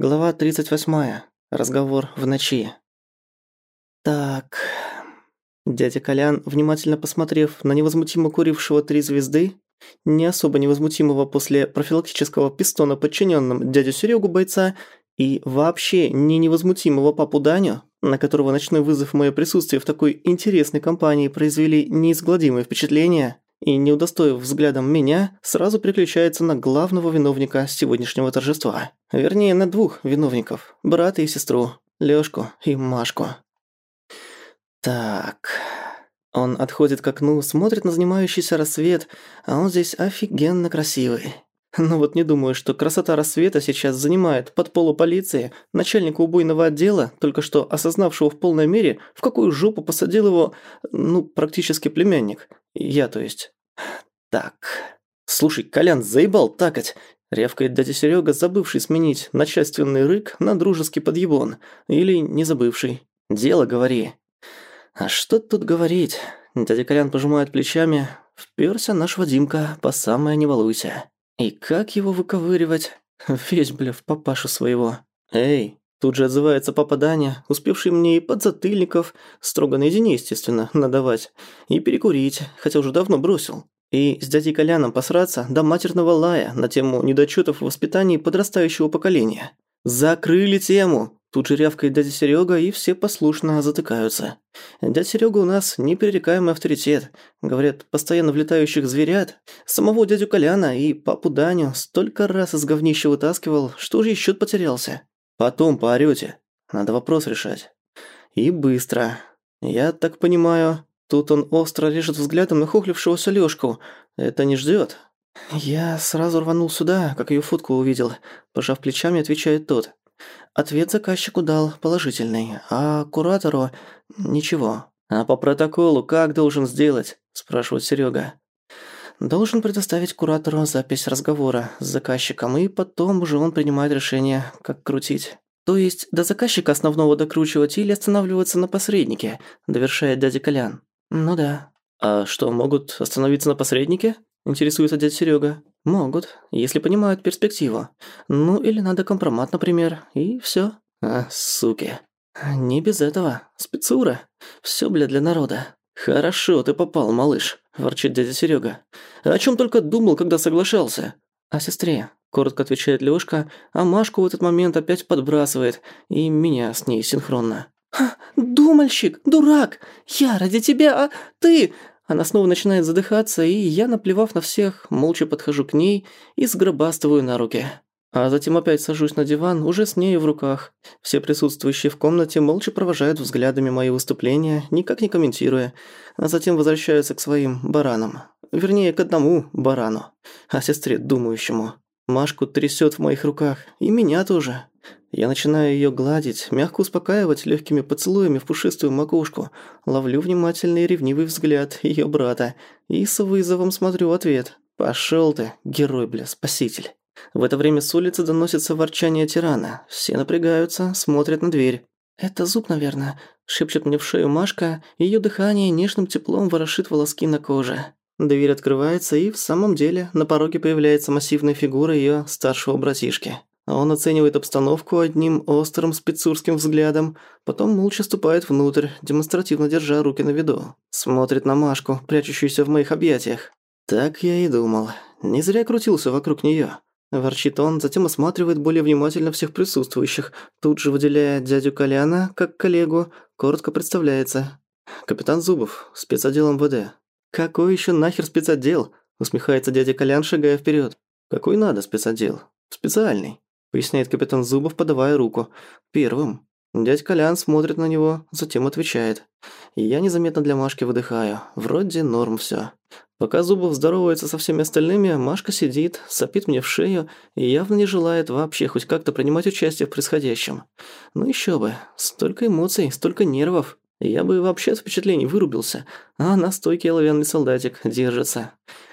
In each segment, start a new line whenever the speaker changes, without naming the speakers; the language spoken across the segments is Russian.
Глава 38. Разговор в ночи. Так. Дядя Колян, внимательно посмотрев на невозмутимо курившего три звезды, не особо невозмутимого после профилактического пистона подчиненным дядю Серегу бойца и вообще не невозмутимого папу Даню, на которого ночной вызов в моё присутствие в такой интересной компании произвели неизгладимое впечатление, и, не удостоив взглядом меня, сразу переключается на главного виновника сегодняшнего торжества. Вернее, на двух виновников – брата и сестру, Лёшку и Машку. Так... Он отходит к окну, смотрит на занимающийся рассвет, а он здесь офигенно красивый. Но вот не думаю, что красота рассвета сейчас занимает под полу полиции начальника убойного отдела, только что осознавшего в полной мере, в какую жопу посадил его, ну, практически племянник. Я, то есть. Так. Слушай, Колян, заебал такать. Рявкает дядя Серега, забывший сменить начальственный рык на дружеский подъебон. Или не забывший. Дело говори. А что тут говорить? Дядя Колян пожимает плечами. Впёрся наш Вадимка, по самое не волнуйся. И как его выковыривать? Весь, бля, в папашу своего. Эй, тут же отзывается папа Даня, успевший мне и подзатыльников, строго наедине, естественно, надавать, и перекурить, хотя уже давно бросил. И с дядей Коляном посраться до матерного лая на тему недочётов в воспитании подрастающего поколения. Закрыли тему! Тут же рявкает дядя Серега, и все послушно затыкаются. Дядя Серега у нас неперерекаемый авторитет. Говорят, постоянно влетающих зверят. Самого дядю Коляна и папу Даню столько раз из говнища вытаскивал, что уже и счёт потерялся. Потом поорёте. Надо вопрос решать. И быстро. Я так понимаю, тут он остро режет взглядом нахохлившегося Лёшку. Это не ждёт. Я сразу рванул сюда, как её фотку увидел. Пожав плечами, отвечает тот. Ответ заказчику дал положительный, а куратору – ничего. «А по протоколу как должен сделать?» – спрашивает Серега. Должен предоставить куратору запись разговора с заказчиком, и потом уже он принимает решение, как крутить. То есть до заказчика основного докручивать или останавливаться на посреднике, довершает дядя Колян. Ну да. А что, могут остановиться на посреднике? Интересуется дядя Серега. Могут, если понимают перспективу. Ну или надо компромат, например, и всё. А, суки. Не без этого. Спецура. Всё, бля, для народа. Хорошо, ты попал, малыш, ворчит дядя Серега. О чём только думал, когда соглашался? О сестре, коротко отвечает Лёшка, а Машку в этот момент опять подбрасывает, и меня с ней синхронно. «Думальщик! Дурак! Я ради тебя, а ты...» Она снова начинает задыхаться, и я, наплевав на всех, молча подхожу к ней и сгробастываю на руки. А затем опять сажусь на диван, уже с ней в руках. Все присутствующие в комнате молча провожают взглядами мои выступления, никак не комментируя, а затем возвращаются к своим баранам. Вернее, к одному барану, а сестре думающему. Машку трясет в моих руках, и меня тоже. Я начинаю ее гладить, мягко успокаивать легкими поцелуями в пушистую макушку, ловлю внимательный ревнивый взгляд ее брата и с вызовом смотрю ответ. Пошел ты, герой, бля, спаситель». В это время с улицы доносится ворчание тирана. Все напрягаются, смотрят на дверь. «Это зуб, наверное», – шепчет мне в шею Машка, ее дыхание нежным теплом ворошит волоски на коже. Дверь открывается, и в самом деле на пороге появляется массивная фигура ее старшего братишки. Он оценивает обстановку одним острым спецурским взглядом, потом молча ступает внутрь, демонстративно держа руки на виду. Смотрит на Машку, прячущуюся в моих объятиях. Так я и думал. Не зря крутился вокруг неё. Ворчит он, затем осматривает более внимательно всех присутствующих, тут же выделяя дядю Коляна как коллегу, коротко представляется. «Капитан Зубов, спецотдел МВД». «Какой ещё нахер спецотдел?» усмехается дядя Колян, шагая вперёд. «Какой надо спецотдел? Специальный поясняет капитан Зубов, подавая руку. Первым. Дядь Колян смотрит на него, затем отвечает. Я незаметно для Машки выдыхаю. Вроде норм всё. Пока Зубов здоровается со всеми остальными, Машка сидит, сопит мне в шею и явно не желает вообще хоть как-то принимать участие в происходящем. Ну ещё бы, столько эмоций, столько нервов. Я бы вообще от впечатлений вырубился, а она стойкий оловянный солдатик держится.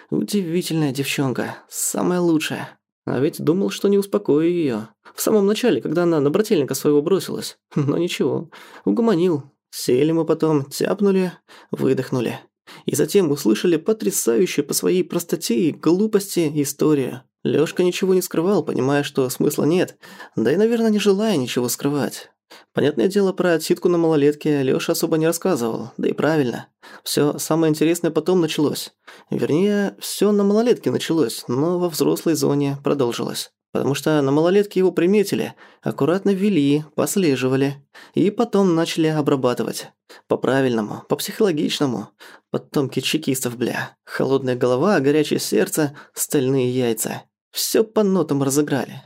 Удивительная девчонка, самая лучшая. А ведь думал, что не успокою её. В самом начале, когда она на брательника своего бросилась. Но ничего, угомонил. Сели мы потом, тяпнули, выдохнули. И затем услышали потрясающую по своей простоте и глупости историю. Лёшка ничего не скрывал, понимая, что смысла нет, да и, наверное, не желая ничего скрывать. Понятное дело, про отсидку на малолетке Лёша особо не рассказывал, да и правильно. Всё самое интересное потом началось. Вернее, всё на малолетке началось, но во взрослой зоне продолжилось. Потому что на малолетке его приметили, аккуратно вели, послеживали. И потом начали обрабатывать. По-правильному, по-психологичному. Потомки чекистов, бля. Холодная голова, горячее сердце, стальные яйца. Всё по нотам разыграли.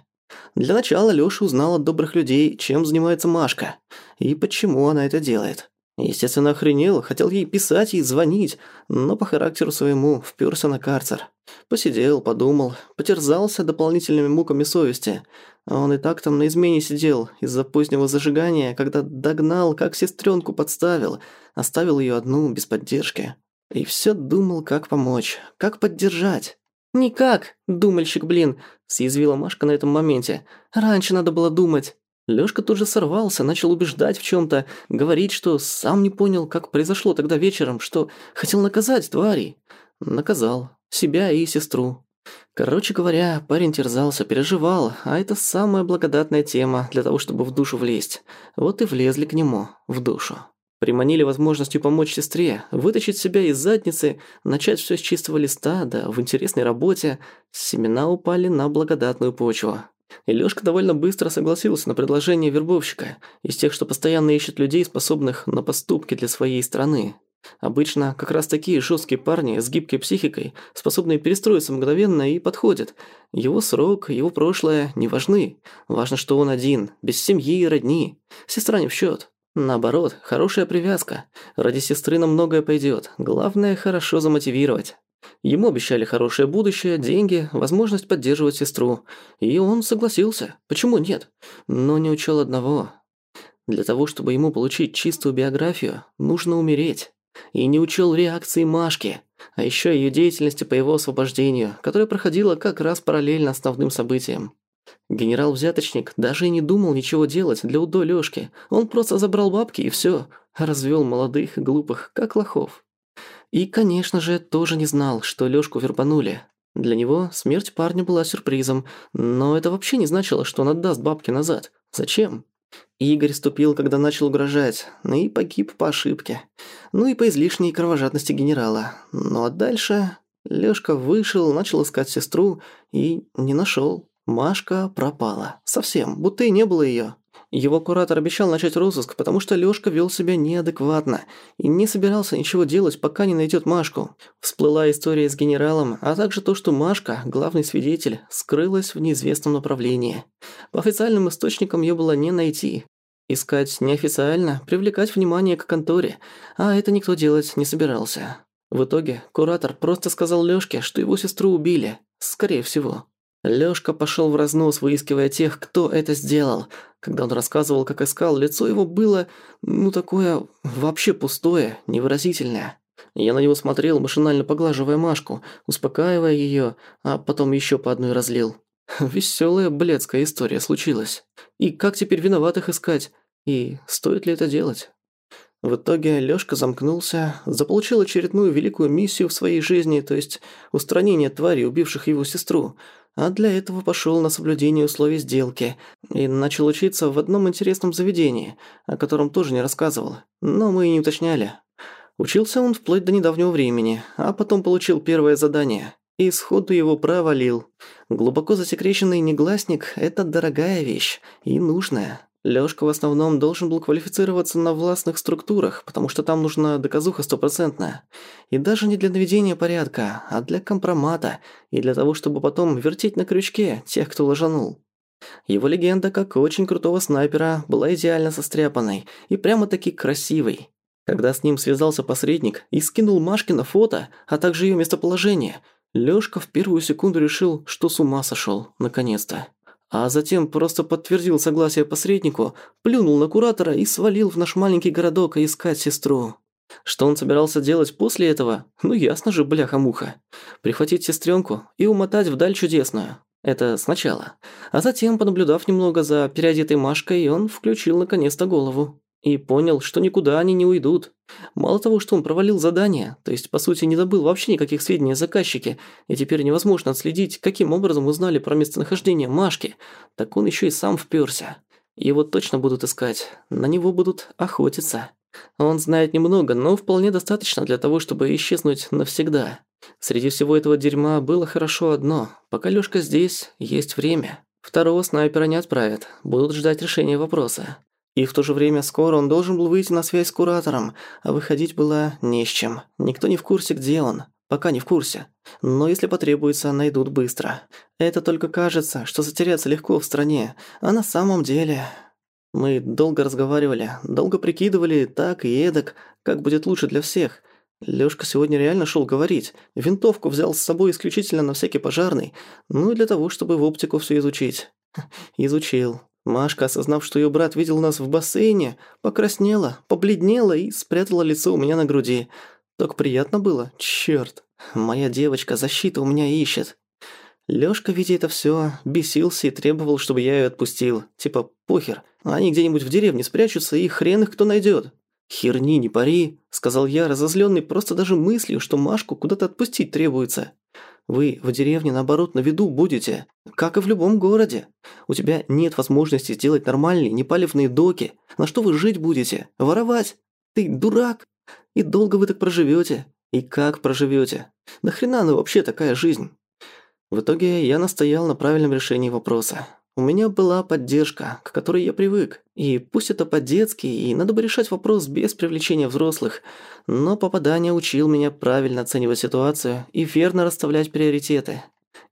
Для начала Лёша узнал от добрых людей, чем занимается Машка. И почему она это делает. Естественно, охренел, хотел ей писать и звонить, но по характеру своему впёрся на карцер. Посидел, подумал, потерзался дополнительными муками совести. Он и так там на измене сидел из-за позднего зажигания, когда догнал, как сестренку подставил, оставил ее одну, без поддержки. И все думал, как помочь, как поддержать. «Никак, думальщик, блин», – съязвила Машка на этом моменте. «Раньше надо было думать». Лёшка тут же сорвался, начал убеждать в чём-то, говорить, что сам не понял, как произошло тогда вечером, что хотел наказать тварей. Наказал. Себя и сестру. Короче говоря, парень терзался, переживал, а это самая благодатная тема для того, чтобы в душу влезть. Вот и влезли к нему, в душу. Приманили возможностью помочь сестре, вытащить себя из задницы, начать всё с чистого листа, да в интересной работе. Семена упали на благодатную почву. И Лёшка довольно быстро согласился на предложение вербовщика, из тех, что постоянно ищет людей, способных на поступки для своей страны. Обычно как раз такие жесткие парни с гибкой психикой, способные перестроиться мгновенно и подходят. Его срок, его прошлое не важны. Важно, что он один, без семьи и родни. Сестра не в счет. Наоборот, хорошая привязка. Ради сестры на многое пойдет. Главное, хорошо замотивировать. Ему обещали хорошее будущее, деньги, возможность поддерживать сестру. И он согласился. Почему нет? Но не учел одного. Для того, чтобы ему получить чистую биографию, нужно умереть. И не учел реакции Машки, а еще ее деятельности по его освобождению, которая проходила как раз параллельно основным событиям. Генерал-взяточник даже и не думал ничего делать для УДО Лёшки. Он просто забрал бабки и всё, развёл молодых глупых, как лохов. И, конечно же, тоже не знал, что Лёшку вербанули. Для него смерть парня была сюрпризом, но это вообще не значило, что он отдаст бабки назад. Зачем? Игорь ступил, когда начал угрожать, ну и погиб по ошибке. Ну и по излишней кровожадности генерала. Ну а дальше... Лёшка вышел, начал искать сестру и не нашёл. Машка пропала. Совсем, будто и не было её. Его куратор обещал начать розыск, потому что Лёшка вел себя неадекватно и не собирался ничего делать, пока не найдет Машку. Всплыла история с генералом, а также то, что Машка, главный свидетель, скрылась в неизвестном направлении. По официальным источникам её было не найти. Искать неофициально, привлекать внимание к конторе, а это никто делать не собирался. В итоге куратор просто сказал Лёшке, что его сестру убили, скорее всего. Лёшка пошёл в разнос, выискивая тех, кто это сделал. Когда он рассказывал, как искал, лицо его было, ну, такое вообще пустое, невыразительное. Я на него смотрел, машинально поглаживая Машку, успокаивая её, а потом ещё по одной разлил. Весёлая блядская история случилась. И как теперь виноватых искать? И стоит ли это делать? В итоге Лёшка замкнулся, заполучил очередную великую миссию в своей жизни, то есть устранение тварей, убивших его сестру, а для этого пошел на соблюдение условий сделки и начал учиться в одном интересном заведении, о котором тоже не рассказывал, но мы и не уточняли. Учился он вплоть до недавнего времени, а потом получил первое задание и сходу его провалил. Глубоко засекреченный негласник – это дорогая вещь и нужная. Лёшка в основном должен был квалифицироваться на властных структурах, потому что там нужна доказуха стопроцентная. И даже не для наведения порядка, а для компромата, и для того, чтобы потом вертеть на крючке тех, кто ложанул. Его легенда, как очень крутого снайпера, была идеально состряпанной и прямо-таки красивой. Когда с ним связался посредник и скинул Машкина фото, а также её местоположение, Лёшка в первую секунду решил, что с ума сошёл, наконец-то а затем просто подтвердил согласие посреднику, плюнул на куратора и свалил в наш маленький городок искать сестру. Что он собирался делать после этого? Ну ясно же, бляха-муха. Прихватить сестренку и умотать вдаль чудесную. Это сначала. А затем, понаблюдав немного за переодетой Машкой, он включил наконец-то голову. И понял, что никуда они не уйдут. Мало того, что он провалил задание, то есть, по сути, не добыл вообще никаких сведений о заказчике, и теперь невозможно отследить, каким образом узнали про местонахождение Машки, так он еще и сам впёрся. Его точно будут искать, на него будут охотиться. Он знает немного, но вполне достаточно для того, чтобы исчезнуть навсегда. Среди всего этого дерьма было хорошо одно. Пока Лёшка здесь, есть время. Второго снайпера не отправят, будут ждать решения вопроса. И в то же время скоро он должен был выйти на связь с куратором, а выходить было не с чем. Никто не в курсе, где он. Пока не в курсе. Но если потребуется, найдут быстро. Это только кажется, что затеряться легко в стране, а на самом деле... Мы долго разговаривали, долго прикидывали так и эдак, как будет лучше для всех. Лёшка сегодня реально шёл говорить. Винтовку взял с собой исключительно на всякий пожарный, ну и для того, чтобы в оптику всё изучить. Изучил. Машка, осознав, что её брат видел нас в бассейне, покраснела, побледнела и спрятала лицо у меня на груди. Так приятно было, чёрт. Моя девочка защита у меня ищет. Лёшка, видя это всё, бесился и требовал, чтобы я её отпустил. Типа, похер, они где-нибудь в деревне спрячутся, и хрен их кто найдёт. «Херни не пари», – сказал я, разозлённый просто даже мыслью, что Машку куда-то отпустить требуется. «Вы в деревне, наоборот, на виду будете, как и в любом городе. У тебя нет возможности сделать нормальные, непалевные доки. На что вы жить будете? Воровать? Ты дурак? И долго вы так проживёте? И как проживёте? Нахрена ну вообще такая жизнь?» В итоге я настоял на правильном решении вопроса. У меня была поддержка, к которой я привык. И пусть это по-детски, и надо бы решать вопрос без привлечения взрослых, но попадание учил меня правильно оценивать ситуацию и верно расставлять приоритеты.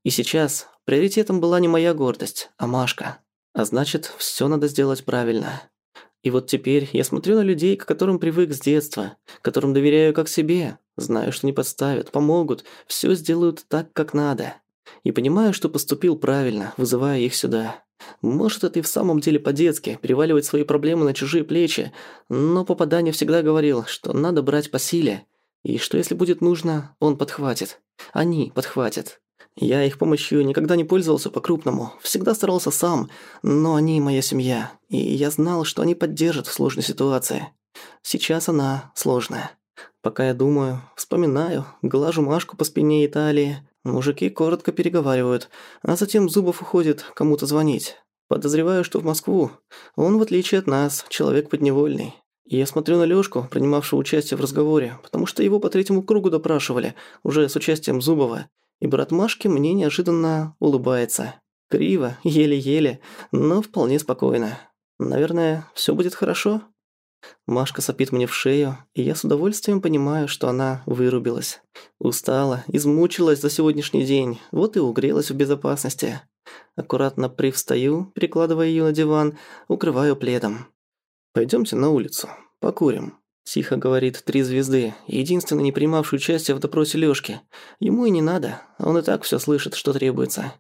И сейчас приоритетом была не моя гордость, а Машка. А значит, всё надо сделать правильно. И вот теперь я смотрю на людей, к которым привык с детства, которым доверяю как себе, знаю, что не подставят, помогут, всё сделают так, как надо и понимаю, что поступил правильно, вызывая их сюда. Может, это и в самом деле по-детски, переваливать свои проблемы на чужие плечи, но попадание всегда говорил, что надо брать по силе, и что если будет нужно, он подхватит. Они подхватят. Я их помощью никогда не пользовался по-крупному, всегда старался сам, но они моя семья, и я знал, что они поддержат в сложной ситуации. Сейчас она сложная. Пока я думаю, вспоминаю, глажу Машку по спине и талии, Мужики коротко переговаривают, а затем Зубов уходит кому-то звонить. Подозреваю, что в Москву. Он, в отличие от нас, человек подневольный. Я смотрю на Лёшку, принимавшего участие в разговоре, потому что его по третьему кругу допрашивали, уже с участием Зубова. И брат Машки мне неожиданно улыбается. Криво, еле-еле, но вполне спокойно. Наверное, всё будет хорошо? Машка сопит мне в шею, и я с удовольствием понимаю, что она вырубилась. Устала, измучилась за сегодняшний день, вот и угрелась в безопасности. Аккуратно привстаю, перекладывая её на диван, укрываю пледом. «Пойдёмте на улицу, покурим», – тихо говорит три звезды, единственный не принимавший участие в допросе Лёшки. Ему и не надо, он и так всё слышит, что требуется.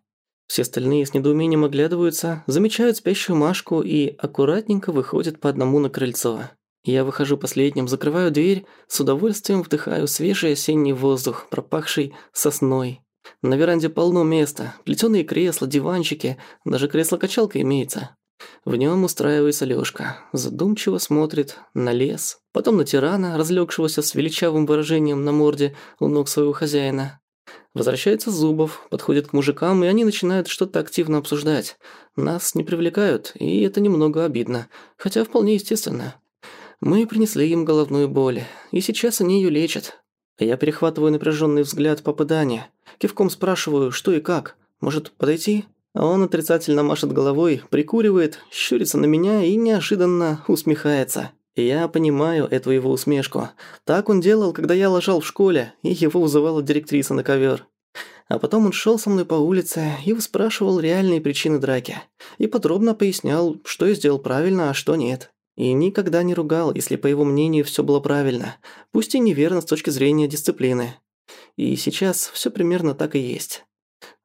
Все остальные с недоумением оглядываются, замечают спящую Машку и аккуратненько выходят по одному на крыльцо. Я выхожу последним, закрываю дверь, с удовольствием вдыхаю свежий осенний воздух, пропахший сосной. На веранде полно места, плетёные кресла, диванчики, даже кресло-качалка имеется. В нём устраивается Лёшка, задумчиво смотрит на лес, потом на тирана, разлёгшегося с величавым выражением на морде у ног своего хозяина. Возвращается Зубов, подходит к мужикам, и они начинают что-то активно обсуждать. Нас не привлекают, и это немного обидно, хотя вполне естественно. Мы принесли им головную боль, и сейчас они ее лечат. Я перехватываю напряженный взгляд попадания, кивком спрашиваю, что и как. Может, подойти? А он отрицательно машет головой, прикуривает, щурится на меня и неожиданно усмехается. Я понимаю эту его усмешку. Так он делал, когда я ложал в школе, и его вызывала директриса на ковер. А потом он шел со мной по улице и спрашивал реальные причины драки. И подробно пояснял, что я сделал правильно, а что нет. И никогда не ругал, если по его мнению все было правильно, пусть и неверно с точки зрения дисциплины. И сейчас все примерно так и есть.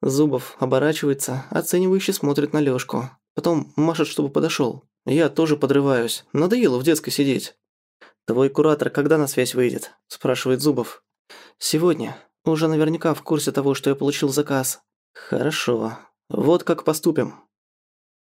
Зубов оборачивается, оценивающе смотрит на Лёшку. Потом машет, чтобы подошёл. Я тоже подрываюсь. Надоело в детской сидеть. «Твой куратор когда на связь выйдет?» – спрашивает Зубов. «Сегодня. Уже наверняка в курсе того, что я получил заказ». «Хорошо. Вот как поступим.